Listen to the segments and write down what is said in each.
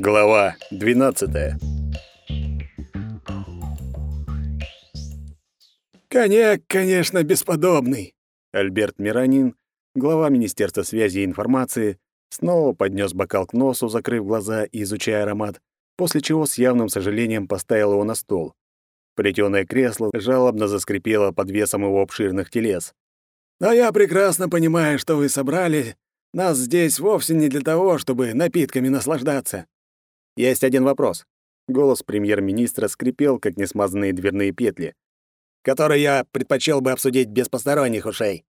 Глава 12. Коньяк, конечно, бесподобный. Альберт Миранин, глава Министерства связи и информации, снова поднес бокал к носу, закрыв глаза и изучая аромат, после чего с явным сожалением поставил его на стол. Плетёное кресло жалобно заскрипело под весом его обширных телес. «Но я прекрасно понимаю, что вы собрали нас здесь вовсе не для того, чтобы напитками наслаждаться. Есть один вопрос. Голос премьер-министра скрипел, как несмазанные дверные петли, который я предпочел бы обсудить без посторонних ушей.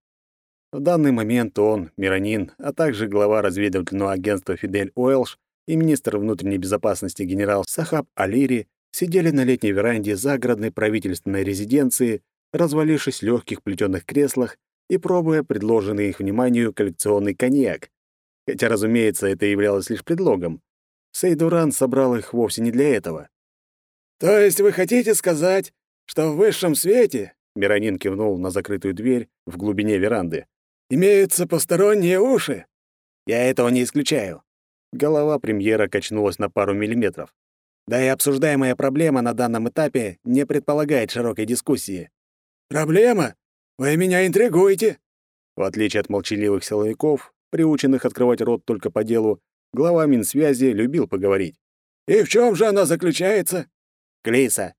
В данный момент он, Миронин, а также глава разведывательного агентства Фидель Уэлш и министр внутренней безопасности генерал Сахаб Алири сидели на летней веранде загородной правительственной резиденции, развалившись в легких плетёных креслах и пробуя предложенный их вниманию коллекционный коньяк. Хотя, разумеется, это являлось лишь предлогом. Сейдуран собрал их вовсе не для этого. «То есть вы хотите сказать, что в высшем свете...» Миронин кивнул на закрытую дверь в глубине веранды. «Имеются посторонние уши?» «Я этого не исключаю». Голова премьера качнулась на пару миллиметров. Да и обсуждаемая проблема на данном этапе не предполагает широкой дискуссии. «Проблема? Вы меня интригуете!» В отличие от молчаливых силовиков, приученных открывать рот только по делу, Глава Минсвязи любил поговорить. «И в чем же она заключается?» «Клейса».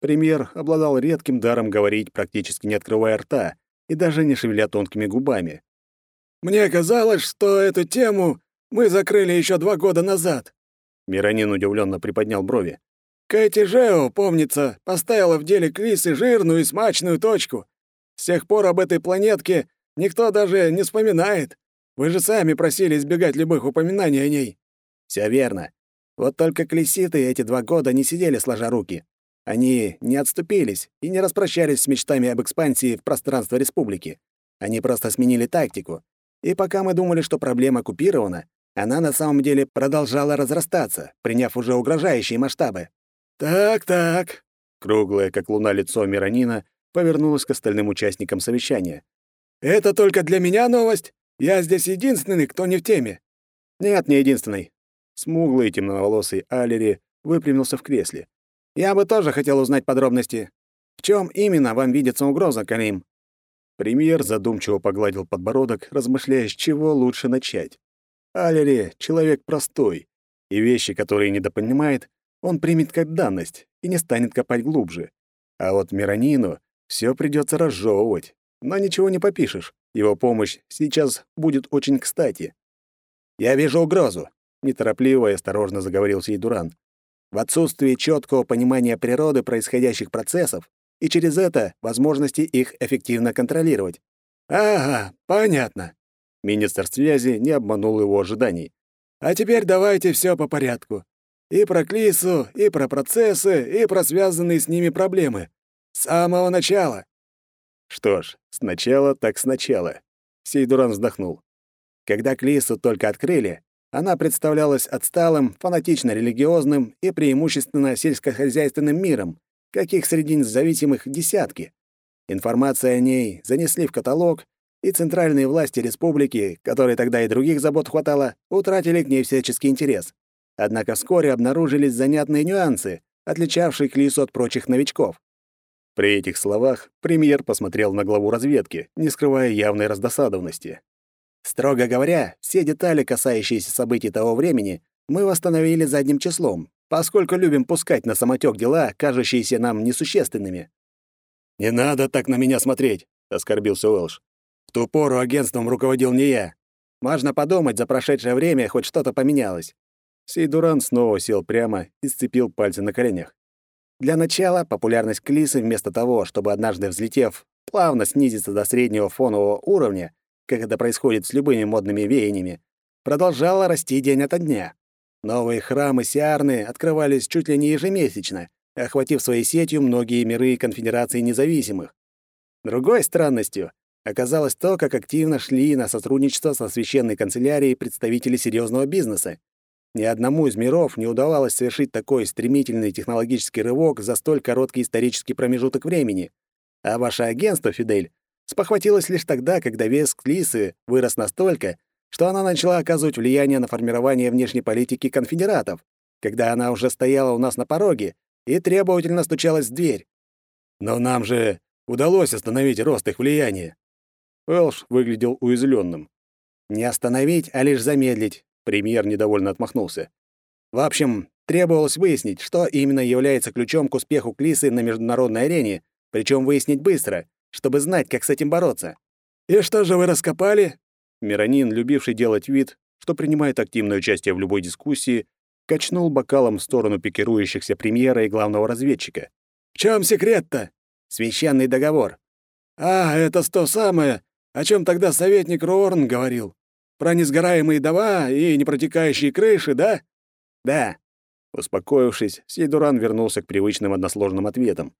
Премьер обладал редким даром говорить, практически не открывая рта и даже не шевеля тонкими губами. «Мне казалось, что эту тему мы закрыли еще два года назад». Миронин удивленно приподнял брови. «Кэти Жео, помнится, поставила в деле Клисы жирную и смачную точку. С тех пор об этой планетке никто даже не вспоминает. Вы же сами просили избегать любых упоминаний о ней». Все верно. Вот только клеситы эти два года не сидели сложа руки. Они не отступились и не распрощались с мечтами об экспансии в пространство республики. Они просто сменили тактику. И пока мы думали, что проблема купирована, она на самом деле продолжала разрастаться, приняв уже угрожающие масштабы. «Так-так», — круглое, как луна, лицо Миронина повернулось к остальным участникам совещания. «Это только для меня новость? Я здесь единственный, кто не в теме». «Нет, не единственный». Смуглый темноволосый Алери выпрямился в кресле. «Я бы тоже хотел узнать подробности. В чем именно вам видится угроза, Карим?» Премьер задумчиво погладил подбородок, размышляя, с чего лучше начать. Алери — человек простой, и вещи, которые недопонимает, он примет как данность и не станет копать глубже. А вот Миронину все придется разжевывать, но ничего не попишешь. Его помощь сейчас будет очень кстати. «Я вижу угрозу», — неторопливо и осторожно заговорил Сейдуран. «В отсутствии четкого понимания природы происходящих процессов и через это возможности их эффективно контролировать». «Ага, понятно». Министр связи не обманул его ожиданий. «А теперь давайте все по порядку. И про Клису, и про процессы, и про связанные с ними проблемы. С самого начала. Что ж, сначала так сначала. Сейдуран вздохнул. Когда Клису только открыли, она представлялась отсталым, фанатично религиозным и преимущественно сельскохозяйственным миром, каких среди независимых десятки. Информация о ней занесли в каталог, и центральные власти республики, которые тогда и других забот хватало, утратили к ней всяческий интерес. Однако вскоре обнаружились занятные нюансы, отличавшие Клису от прочих новичков. При этих словах премьер посмотрел на главу разведки, не скрывая явной раздосадованности. Строго говоря, все детали, касающиеся событий того времени, мы восстановили задним числом, поскольку любим пускать на самотек дела, кажущиеся нам несущественными. «Не надо так на меня смотреть», — оскорбился Уэлш. «В ту пору агентством руководил не я. Важно подумать, за прошедшее время хоть что-то поменялось». Сейдуран снова сел прямо и сцепил пальцы на коленях. Для начала популярность Клисы вместо того, чтобы однажды взлетев, плавно снизиться до среднего фонового уровня, как это происходит с любыми модными веяниями, продолжала расти день ото дня. Новые храмы Сиарны открывались чуть ли не ежемесячно, охватив своей сетью многие миры конфедерации независимых. Другой странностью оказалось то, как активно шли на сотрудничество со священной канцелярией представители серьезного бизнеса. Ни одному из миров не удавалось совершить такой стремительный технологический рывок за столь короткий исторический промежуток времени. А ваше агентство, Фидель, спохватилось лишь тогда, когда вес Клисы вырос настолько, что она начала оказывать влияние на формирование внешней политики конфедератов. когда она уже стояла у нас на пороге и требовательно стучалась в дверь. Но нам же удалось остановить рост их влияния. Элш выглядел уязвленным. Не остановить, а лишь замедлить, премьер недовольно отмахнулся. В общем, требовалось выяснить, что именно является ключом к успеху Клисы на международной арене, причем выяснить быстро, чтобы знать, как с этим бороться. «И что же вы раскопали?» Миронин, любивший делать вид, что принимает активное участие в любой дискуссии, качнул бокалом в сторону пикирующихся премьера и главного разведчика. «В чем секрет-то?» «Священный договор». «А, это то самое, о чем тогда советник Рорн говорил. Про несгораемые дома и непротекающие крыши, да?» «Да». Успокоившись, Сейдуран вернулся к привычным односложным ответам.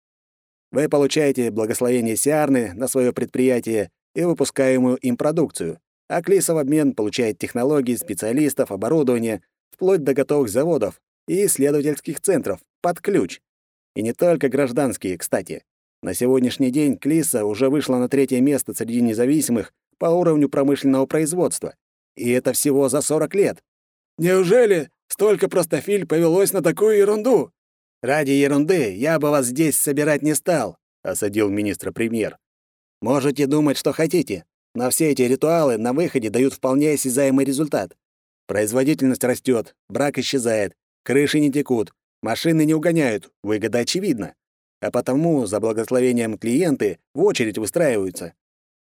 «Вы получаете благословение Сиарны на свое предприятие и выпускаемую им продукцию, а Клиса в обмен получает технологии, специалистов, оборудование, вплоть до готовых заводов и исследовательских центров под ключ. И не только гражданские, кстати. На сегодняшний день Клиса уже вышла на третье место среди независимых по уровню промышленного производства. И это всего за 40 лет. Неужели столько простофиль повелось на такую ерунду? Ради ерунды я бы вас здесь собирать не стал, осадил министра-премьер. Можете думать, что хотите, но все эти ритуалы на выходе дают вполне осязаемый результат. Производительность растет, брак исчезает, крыши не текут, машины не угоняют, выгода очевидна. А потому за благословением клиенты в очередь выстраиваются.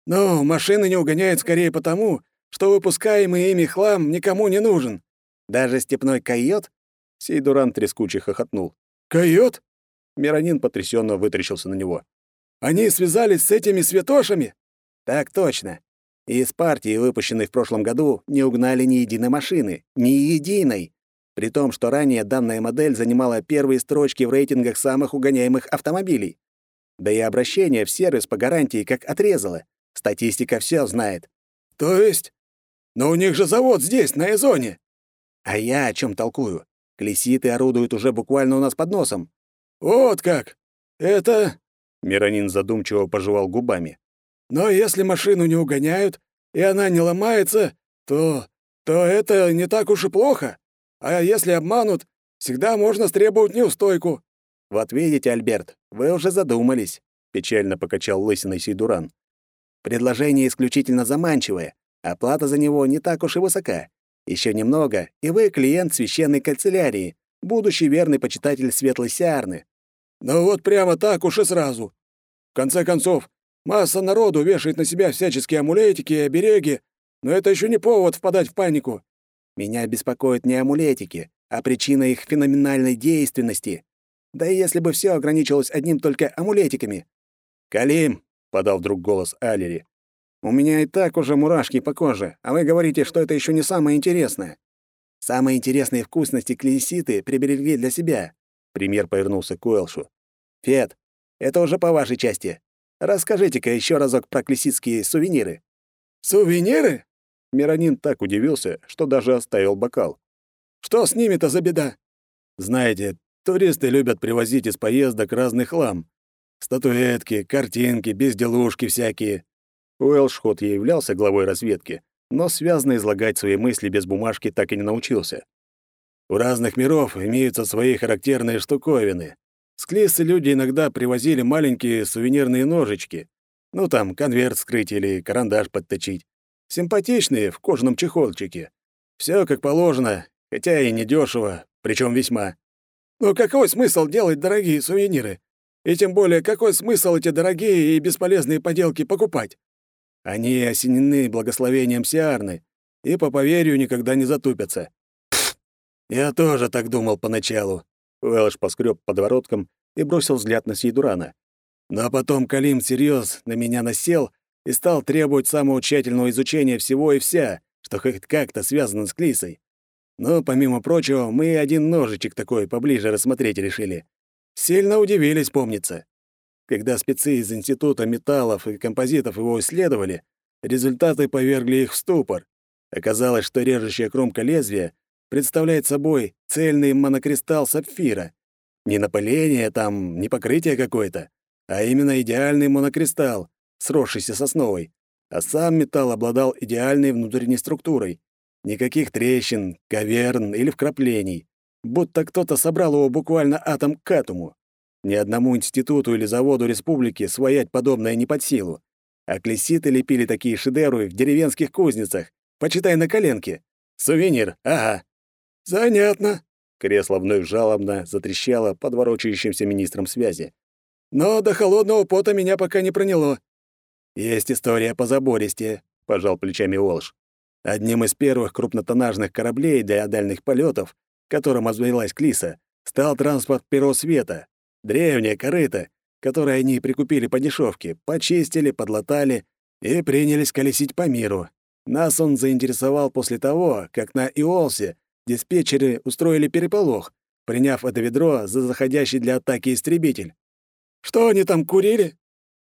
Но машины не угоняют скорее потому, что выпускаемый ими хлам никому не нужен. Даже степной койот? Сейдуран трескуче хохотнул. Койот? Миронин потрясенно вытрящился на него. Они связались с этими святошами? Так точно. И из партии, выпущенной в прошлом году, не угнали ни единой машины. Ни единой. При том, что ранее данная модель занимала первые строчки в рейтингах самых угоняемых автомобилей. Да и обращение в сервис по гарантии как отрезало. Статистика все знает. То есть? Но у них же завод здесь, на Эзоне. А я о чем толкую? Клеситы орудуют уже буквально у нас под носом. Вот как. Это... Миронин задумчиво пожевал губами. Но если машину не угоняют, и она не ломается, то... то это не так уж и плохо. А если обманут, всегда можно стребовать неустойку». «Вот видите, Альберт, вы уже задумались», — печально покачал лысиной Сейдуран. «Предложение исключительно заманчивое, оплата за него не так уж и высока. Еще немного, и вы клиент священной канцелярии, будущий верный почитатель светлой сиарны». «Ну вот прямо так уж и сразу. В конце концов, Масса народу вешает на себя всяческие амулетики и обереги, но это еще не повод впадать в панику. Меня беспокоят не амулетики, а причина их феноменальной действенности. Да и если бы все ограничилось одним только амулетиками. «Калим», — подал вдруг голос Алери, — «у меня и так уже мурашки по коже, а вы говорите, что это еще не самое интересное». «Самые интересные вкусности клееситы приберегли для себя», — премьер повернулся к Уэлшу. «Фет, это уже по вашей части. Расскажите-ка еще разок про клесситские сувениры». «Сувениры?» Миронин так удивился, что даже оставил бокал. «Что с ними-то за беда?» «Знаете, туристы любят привозить из поездок разный хлам. Статуэтки, картинки, безделушки всякие». Уэлш хоть и являлся главой разведки, но связно излагать свои мысли без бумажки так и не научился. У разных миров имеются свои характерные штуковины. С люди иногда привозили маленькие сувенирные ножички. Ну, там, конверт скрыть или карандаш подточить. Симпатичные, в кожаном чехолчике. Все как положено, хотя и недешево, причем весьма. Но какой смысл делать дорогие сувениры? И тем более, какой смысл эти дорогие и бесполезные поделки покупать? Они осенены благословением Сиарны и по поверью никогда не затупятся. Я тоже так думал поначалу. Уэлш поскреб подворотком и бросил взгляд на Сейдурана. Но потом Калим всерьез на меня насел и стал требовать самого тщательного изучения всего и вся, что хоть как-то связано с Клисой. Но, помимо прочего, мы один ножичек такой поближе рассмотреть решили. Сильно удивились, помнится. Когда спецы из Института металлов и композитов его исследовали, результаты повергли их в ступор. Оказалось, что режущая кромка лезвия представляет собой цельный монокристалл сапфира. Не напыление там, не покрытие какое-то, а именно идеальный монокристалл, сросшийся с основой. А сам металл обладал идеальной внутренней структурой. Никаких трещин, каверн или вкраплений. будто кто-то собрал его буквально атом к атому. Ни одному институту или заводу республики своять подобное не под силу. А клесситы лепили такие шедевры в деревенских кузницах. Почитай на коленке. Сувенир, ага. Занятно. Кресло вновь жалобно затрещало под ворочающимся министром связи. Но до холодного пота меня пока не проняло. Есть история по забористе, пожал плечами Волш. Одним из первых крупнотоннажных кораблей для дальних полетов, которым обзавелась Клиса, стал транспорт Перо Света, древняя корыта, которое они прикупили по дешевке, почистили, подлатали и принялись колесить по миру. Нас он заинтересовал после того, как на Иолсе диспетчеры устроили переполох, приняв это ведро за заходящий для атаки истребитель. Что они там курили?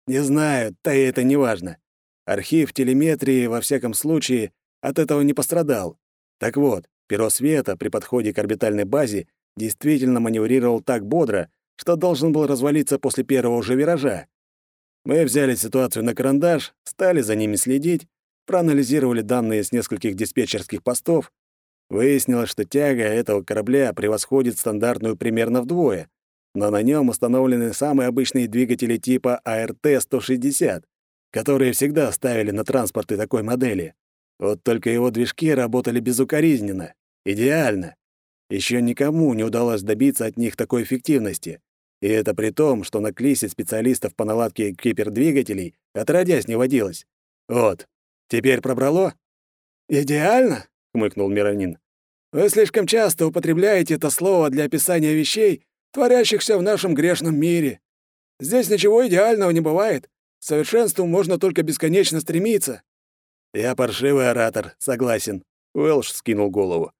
Не знаю, да и это не важно. Архив телеметрии, во всяком случае, от этого не пострадал. Так вот, перо света при подходе к орбитальной базе действительно маневрировал так бодро, что должен был развалиться после первого же виража. Мы взяли ситуацию на карандаш, стали за ними следить, проанализировали данные с нескольких диспетчерских постов. Выяснилось, что тяга этого корабля превосходит стандартную примерно вдвое, но на нем установлены самые обычные двигатели типа АРТ-160, которые всегда ставили на транспорты такой модели. Вот только его движки работали безукоризненно, идеально. Еще никому не удалось добиться от них такой эффективности. И это при том, что на Клисе специалистов по наладке кипер-двигателей отродясь не водилось. Вот, теперь пробрало? «Идеально?» — хмыкнул Миронин. «Вы слишком часто употребляете это слово для описания вещей, творящихся в нашем грешном мире. Здесь ничего идеального не бывает. К совершенству можно только бесконечно стремиться. «Я паршивый оратор, согласен», — Уэлш скинул голову.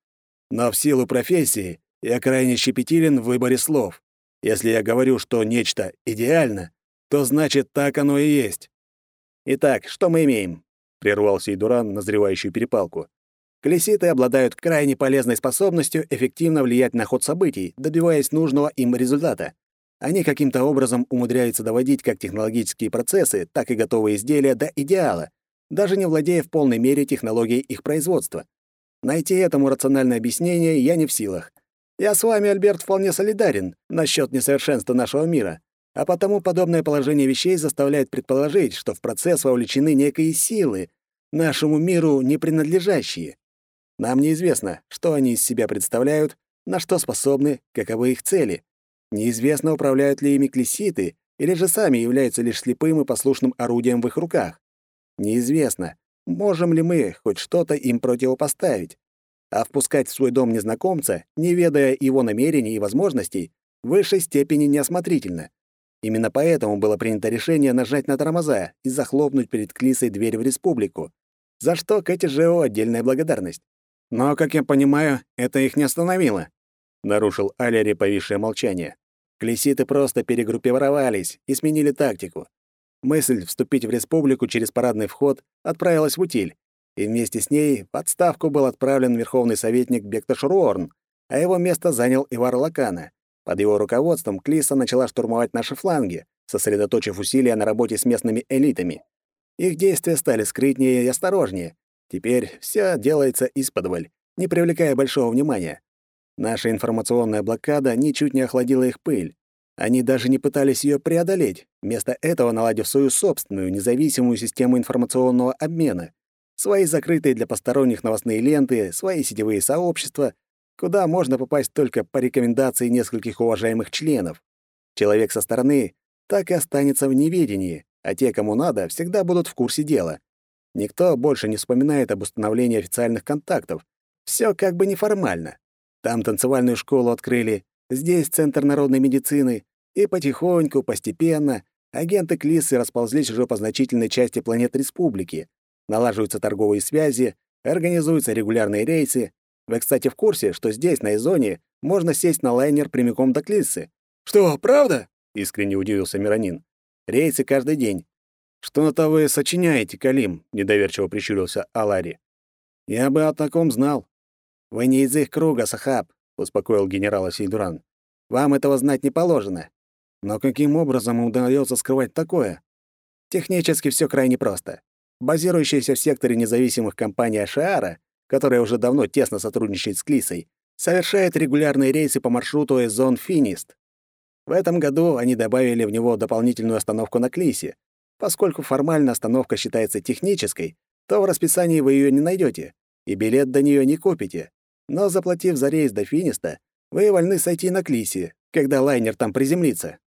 «Но в силу профессии я крайне щепетилен в выборе слов. Если я говорю, что нечто идеально, то значит, так оно и есть». «Итак, что мы имеем?» — прервал Сейдуран назревающую перепалку. Колеситы обладают крайне полезной способностью эффективно влиять на ход событий, добиваясь нужного им результата. Они каким-то образом умудряются доводить как технологические процессы, так и готовые изделия до идеала, даже не владея в полной мере технологией их производства. Найти этому рациональное объяснение я не в силах. Я с вами, Альберт, вполне солидарен насчет несовершенства нашего мира, а потому подобное положение вещей заставляет предположить, что в процесс вовлечены некие силы, нашему миру не принадлежащие. Нам неизвестно, что они из себя представляют, на что способны, каковы их цели. Неизвестно, управляют ли ими клеситы, или же сами являются лишь слепым и послушным орудием в их руках. Неизвестно, можем ли мы хоть что-то им противопоставить. А впускать в свой дом незнакомца, не ведая его намерений и возможностей, в высшей степени неосмотрительно. Именно поэтому было принято решение нажать на тормоза и захлопнуть перед Клисой дверь в республику, за что Кэти Жео отдельная благодарность. Но, как я понимаю, это их не остановило, нарушил Алери повисшее молчание. Клиситы просто перегруппировались и сменили тактику. Мысль вступить в республику через парадный вход отправилась в утиль, и вместе с ней в отставку был отправлен верховный советник Бекташ Руорн, а его место занял Ивар Лакана. Под его руководством Клиса начала штурмовать наши фланги, сосредоточив усилия на работе с местными элитами. Их действия стали скрытнее и осторожнее. Теперь все делается исподволь, не привлекая большого внимания. Наша информационная блокада ничуть не охладила их пыль. Они даже не пытались ее преодолеть, вместо этого наладив свою собственную независимую систему информационного обмена, свои закрытые для посторонних новостные ленты, свои сетевые сообщества, куда можно попасть только по рекомендации нескольких уважаемых членов. Человек со стороны так и останется в неведении, а те, кому надо, всегда будут в курсе дела. Никто больше не вспоминает об установлении официальных контактов. Все как бы неформально. Там танцевальную школу открыли, Здесь центр народной медицины, и потихоньку, постепенно агенты Клисы расползлись уже по значительной части планет Республики. Налаживаются торговые связи, организуются регулярные рейсы. Вы, кстати, в курсе, что здесь, на Изоне, можно сесть на лайнер прямиком до Клиссы? «Что, правда?» — искренне удивился Миронин. «Рейсы каждый день». «Что-то вы сочиняете, Калим», — недоверчиво прищурился Алари. «Я бы о таком знал». «Вы не из их круга, Сахаб успокоил генерала Сейдуран. Вам этого знать не положено. Но каким образом удается скрывать такое? Технически все крайне просто. Базирующаяся в секторе независимых компания Шаара, которая уже давно тесно сотрудничает с Клисой, совершает регулярные рейсы по маршруту Эзон Финист. В этом году они добавили в него дополнительную остановку на Клисе. Поскольку формально остановка считается технической, то в расписании вы ее не найдете, и билет до нее не купите. Но заплатив за рейс до Финиста, вы вольны сойти на Клисе, когда лайнер там приземлится.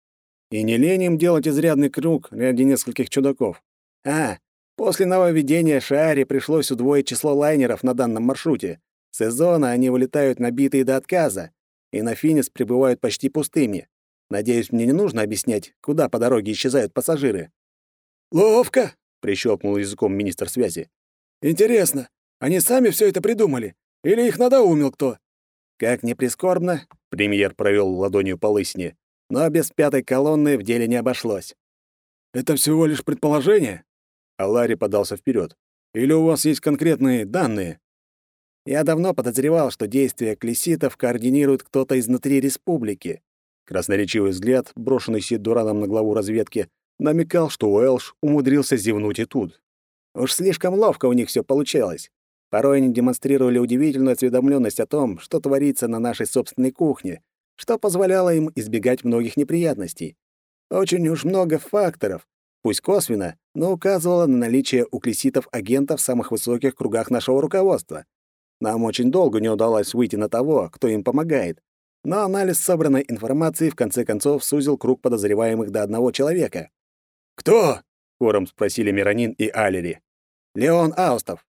И не лень им делать изрядный круг ради нескольких чудаков. А, после нововведения Шааре пришлось удвоить число лайнеров на данном маршруте. С сезона они вылетают набитые до отказа, и на Финис прибывают почти пустыми. Надеюсь, мне не нужно объяснять, куда по дороге исчезают пассажиры. «Ловко!» — прищелкнул языком министр связи. «Интересно, они сами все это придумали? Или их надоумил кто?» Как ни прискорбно, премьер провел ладонью по лысине, но без пятой колонны в деле не обошлось. «Это всего лишь предположение?» А Ларри подался вперед. «Или у вас есть конкретные данные?» Я давно подозревал, что действия клеситов координирует кто-то изнутри республики. Красноречивый взгляд, брошенный Сидураном на главу разведки, намекал, что Уэлш умудрился зевнуть и тут. Уж слишком ловко у них все получалось. Порой они демонстрировали удивительную осведомленность о том, что творится на нашей собственной кухне, что позволяло им избегать многих неприятностей. Очень уж много факторов, пусть косвенно, но указывало на наличие у клеситов агентов в самых высоких кругах нашего руководства. Нам очень долго не удалось выйти на того, кто им помогает, но анализ собранной информации в конце концов сузил круг подозреваемых до одного человека. «Кто?» — хором спросили Миронин и Алери. «Леон Аустов».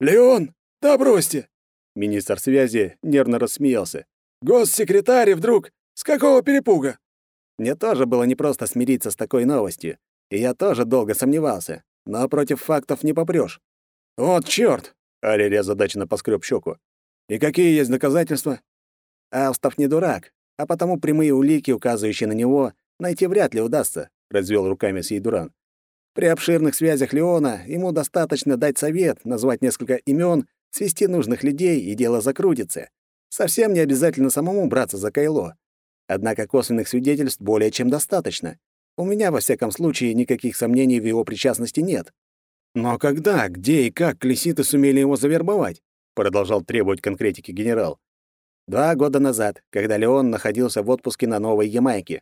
«Леон? Да бросьте!» Министр связи нервно рассмеялся. «Госсекретарь вдруг? С какого перепуга?» Мне тоже было непросто смириться с такой новостью, и я тоже долго сомневался, но против фактов не попрёшь. «Вот чёрт!» — Алери озадаченно поскреб щеку. «И какие есть доказательства?» Аустов не дурак, а потому прямые улики, указывающие на него, найти вряд ли удастся, развел руками Сейдуран. При обширных связях Леона ему достаточно дать совет, назвать несколько имен, свести нужных людей, и дело закрутится. Совсем не обязательно самому браться за Кайло. Однако косвенных свидетельств более чем достаточно. У меня, во всяком случае, никаких сомнений в его причастности нет. «Но когда, где и как клеситы сумели его завербовать?» продолжал требовать конкретики генерал. Два года назад, когда Леон находился в отпуске на Новой Ямайке.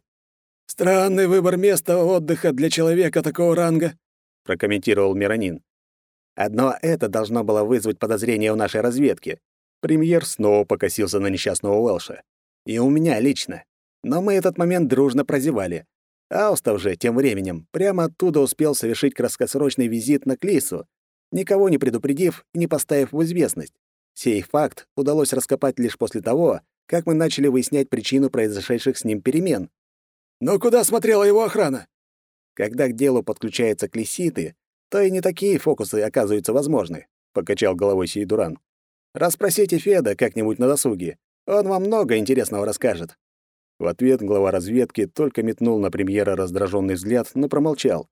«Странный выбор места отдыха для человека такого ранга», — прокомментировал Миронин. Одно это должно было вызвать подозрение у нашей разведки. Премьер снова покосился на несчастного Уэлша. И у меня лично. Но мы этот момент дружно прозевали. Аустов же, тем временем, прямо оттуда успел совершить краткосрочный визит на Клису, никого не предупредив и не поставив в известность. Сей факт удалось раскопать лишь после того, как мы начали выяснять причину произошедших с ним перемен. Но куда смотрела его охрана? Когда к делу подключаются клеситы, то и не такие фокусы оказываются возможны, покачал головой Сейдуран. Расспросите Феда как-нибудь на досуге. Он вам много интересного расскажет. В ответ глава разведки только метнул на премьера раздраженный взгляд, но промолчал.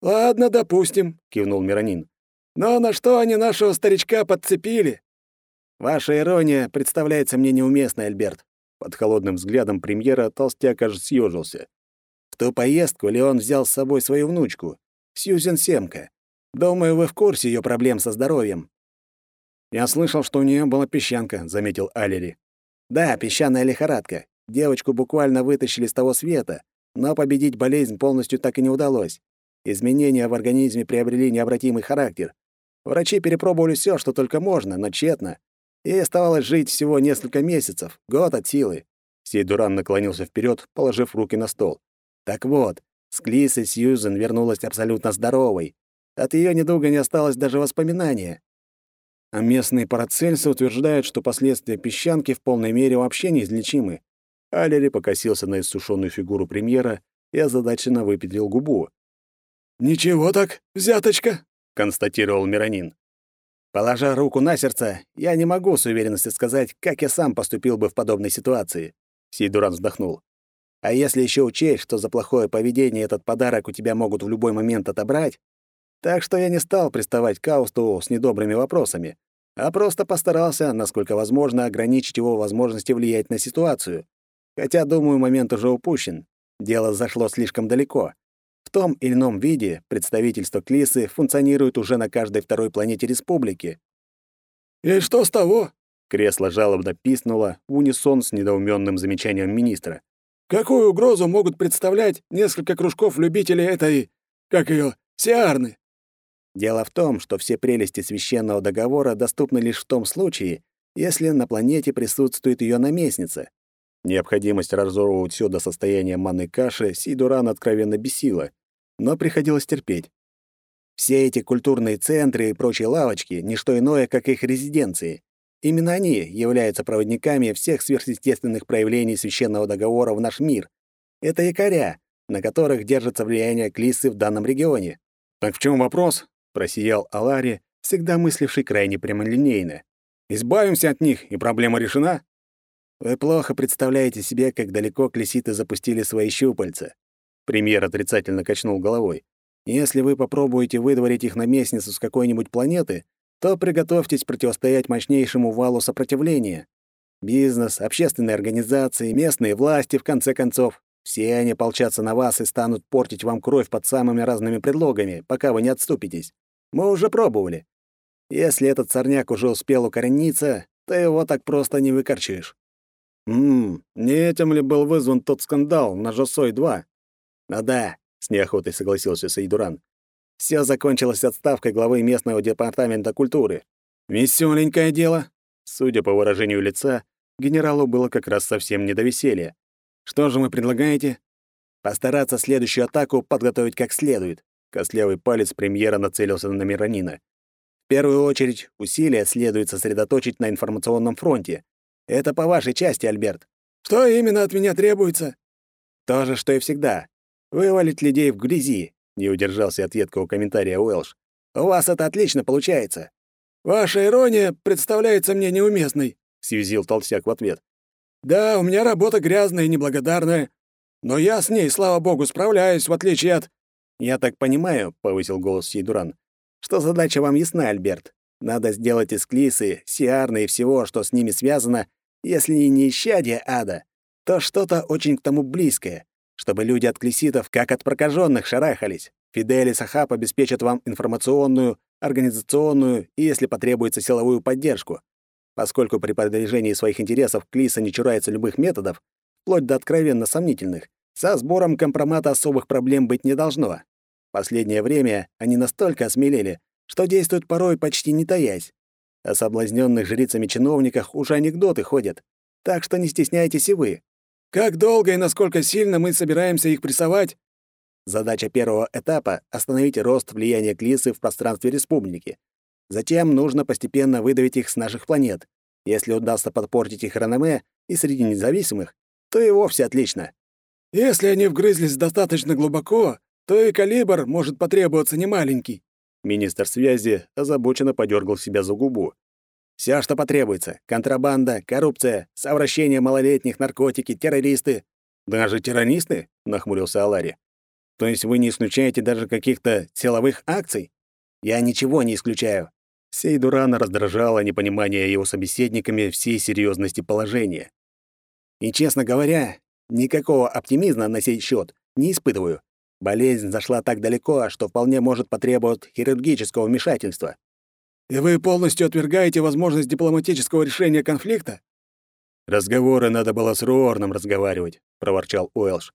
«Ладно, допустим», — кивнул Миронин. «Но на что они нашего старичка подцепили? Ваша ирония представляется мне неуместной, Альберт. Под холодным взглядом премьера толстяк аж съежился. В ту поездку Леон взял с собой свою внучку, Сьюзен Семка. Думаю, вы в курсе ее проблем со здоровьем. Я слышал, что у нее была песчанка, заметил Алери. Да, песчаная лихорадка. Девочку буквально вытащили с того света, но победить болезнь полностью так и не удалось. Изменения в организме приобрели необратимый характер. Врачи перепробовали все, что только можно, но тщетно. Ей оставалось жить всего несколько месяцев, год от силы. Сейдуран наклонился вперед, положив руки на стол. Так вот, с Клисой Сьюзен вернулась абсолютно здоровой. От ее недуга не осталось даже воспоминания. А местные парацельсы утверждают, что последствия песчанки в полной мере вообще неизлечимы. Алери покосился на иссушенную фигуру премьера и озадаченно выпятил губу. «Ничего так, взяточка», — констатировал Миронин. Положа руку на сердце, я не могу с уверенностью сказать, как я сам поступил бы в подобной ситуации. Сейдуран вздохнул. А если еще учесть, что за плохое поведение этот подарок у тебя могут в любой момент отобрать, так что я не стал приставать к Аусту с недобрыми вопросами, а просто постарался, насколько возможно, ограничить его возможности влиять на ситуацию. Хотя, думаю, момент уже упущен. Дело зашло слишком далеко. В том или ином виде представительство Клисы функционирует уже на каждой второй планете республики. «И что с того? Кресло жалобно писнуло в унисон с недоуменным замечанием министра. «Какую угрозу могут представлять несколько кружков любителей этой... как ее, сиарны?» Дело в том, что все прелести священного договора доступны лишь в том случае, если на планете присутствует ее наместница. Необходимость разорвать все до состояния манной каши Сидуран откровенно бесила, но приходилось терпеть. Все эти культурные центры и прочие лавочки — ничто иное, как их резиденции. Именно они являются проводниками всех сверхъестественных проявлений священного договора в наш мир. Это якоря, на которых держится влияние Клисы в данном регионе. «Так в чем вопрос?» — просиял Алари, всегда мысливший крайне прямолинейно. «Избавимся от них, и проблема решена?» «Вы плохо представляете себе, как далеко клеситы запустили свои щупальца». Премьер отрицательно качнул головой. Если вы попробуете выдворить их наместницу с какой-нибудь планеты, то приготовьтесь противостоять мощнейшему валу сопротивления. Бизнес, общественные организации, местные власти, в конце концов, все они полчатся на вас и станут портить вам кровь под самыми разными предлогами, пока вы не отступитесь. Мы уже пробовали. Если этот сорняк уже успел укорениться, то его так просто не выкорчишь. Ммм, не этим ли был вызван тот скандал на Жосой-2? Ну да, с неохотой согласился Сейдуран. Все закончилось отставкой главы местного департамента культуры. Весёленькое дело. Судя по выражению лица, генералу было как раз совсем не до веселья. Что же вы предлагаете? Постараться следующую атаку подготовить как следует. Костлявый палец премьера нацелился на Миронина. В первую очередь, усилия следует сосредоточить на информационном фронте. Это по вашей части, Альберт. Что именно от меня требуется? То же, что и всегда. Вывалить людей в грязи, не удержался от едкого комментария Уэлш. У вас это отлично получается. Ваша ирония представляется мне неуместной, съязвил толстяк в ответ. Да, у меня работа грязная и неблагодарная, но я с ней, слава богу, справляюсь, в отличие от Я так понимаю, повысил голос Сейдуран, что задача вам ясна, Альберт. Надо сделать из Клисы, Сиарны и всего, что с ними связано, если не исчадие ада, то что-то очень к тому близкое чтобы люди от клеситов, как от прокаженных, шарахались. Фидель и Сахаб обеспечат вам информационную, организационную и, если потребуется, силовую поддержку. Поскольку при продвижении своих интересов Клиса не чурается любых методов, вплоть до откровенно сомнительных, со сбором компромата особых проблем быть не должно. Последнее время они настолько осмелели, что действуют порой почти не таясь. О соблазненных жрицами чиновниках уже анекдоты ходят. Так что не стесняйтесь и вы. Как долго и насколько сильно мы собираемся их прессовать? Задача первого этапа — остановить рост влияния Клисы в пространстве республики. Затем нужно постепенно выдавить их с наших планет. Если удастся подпортить их реноме и среди независимых, то и вовсе отлично. Если они вгрызлись достаточно глубоко, то и калибр может потребоваться немаленький. Министр связи озабоченно подергал себя за губу. Все, что потребуется. Контрабанда, коррупция, совращение малолетних, наркотики, террористы. Даже террористы? Нахмурился Алари. То есть вы не исключаете даже каких-то силовых акций? Я ничего не исключаю. Сей Дурана раздражало непонимание его собеседниками всей серьезности положения. И, честно говоря, никакого оптимизма на сей счет не испытываю. Болезнь зашла так далеко, что вполне может потребовать хирургического вмешательства. И вы полностью отвергаете возможность дипломатического решения конфликта? Разговоры надо было с Руорном разговаривать, проворчал Уэлш.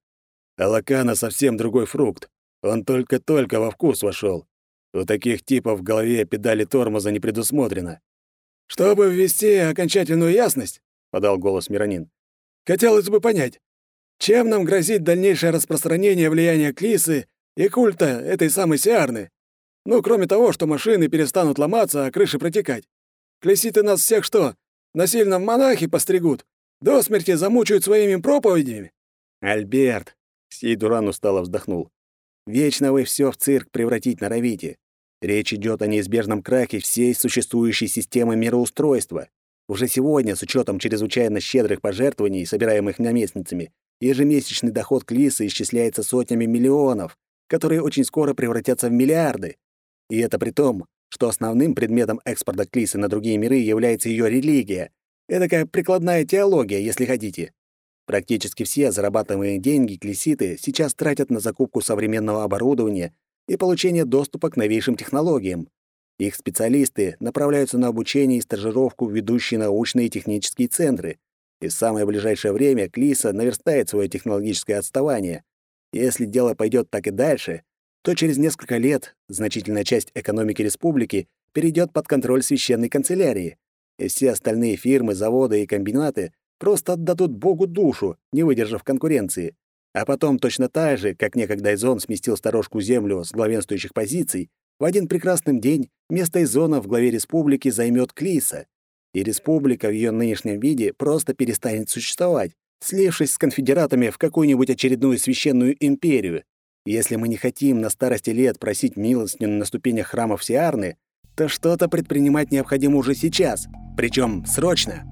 Алакана совсем другой фрукт. Он только-только во вкус вошел. У таких типов в голове педали тормоза не предусмотрено. Чтобы ввести окончательную ясность, подал голос Миронин. Хотелось бы понять, чем нам грозит дальнейшее распространение влияния Клисы и культа этой самой Сиарны? Ну, кроме того, что машины перестанут ломаться, а крыши протекать. Клеситы нас всех что, насильно в монахи постригут? До смерти замучают своими проповедями?» «Альберт!» — Сейдуран устало вздохнул. «Вечно вы все в цирк превратить норовите. Речь идет о неизбежном крахе всей существующей системы мироустройства. Уже сегодня, с учетом чрезвычайно щедрых пожертвований, собираемых наместницами, ежемесячный доход Клисы исчисляется сотнями миллионов, которые очень скоро превратятся в миллиарды. И это при том, что основным предметом экспорта Клисы на другие миры является ее религия. Эдакая прикладная теология, если хотите. Практически все зарабатываемые деньги клиситы сейчас тратят на закупку современного оборудования и получение доступа к новейшим технологиям. Их специалисты направляются на обучение и стажировку в ведущие научные и технические центры. И в самое ближайшее время Клиса наверстает свое технологическое отставание. Если дело пойдет так и дальше, то через несколько лет значительная часть экономики республики перейдет под контроль священной канцелярии, и все остальные фирмы, заводы и комбинаты просто отдадут Богу душу, не выдержав конкуренции. А потом точно так же, как некогда Изон сместил сторожку землю с главенствующих позиций, в один прекрасный день место Изона в главе республики займет Клиса, и республика в ее нынешнем виде просто перестанет существовать, слившись с конфедератами в какую-нибудь очередную священную империю. Если мы не хотим на старости лет просить милостыню на ступенях храмов Сиарны, то что-то предпринимать необходимо уже сейчас, причем срочно.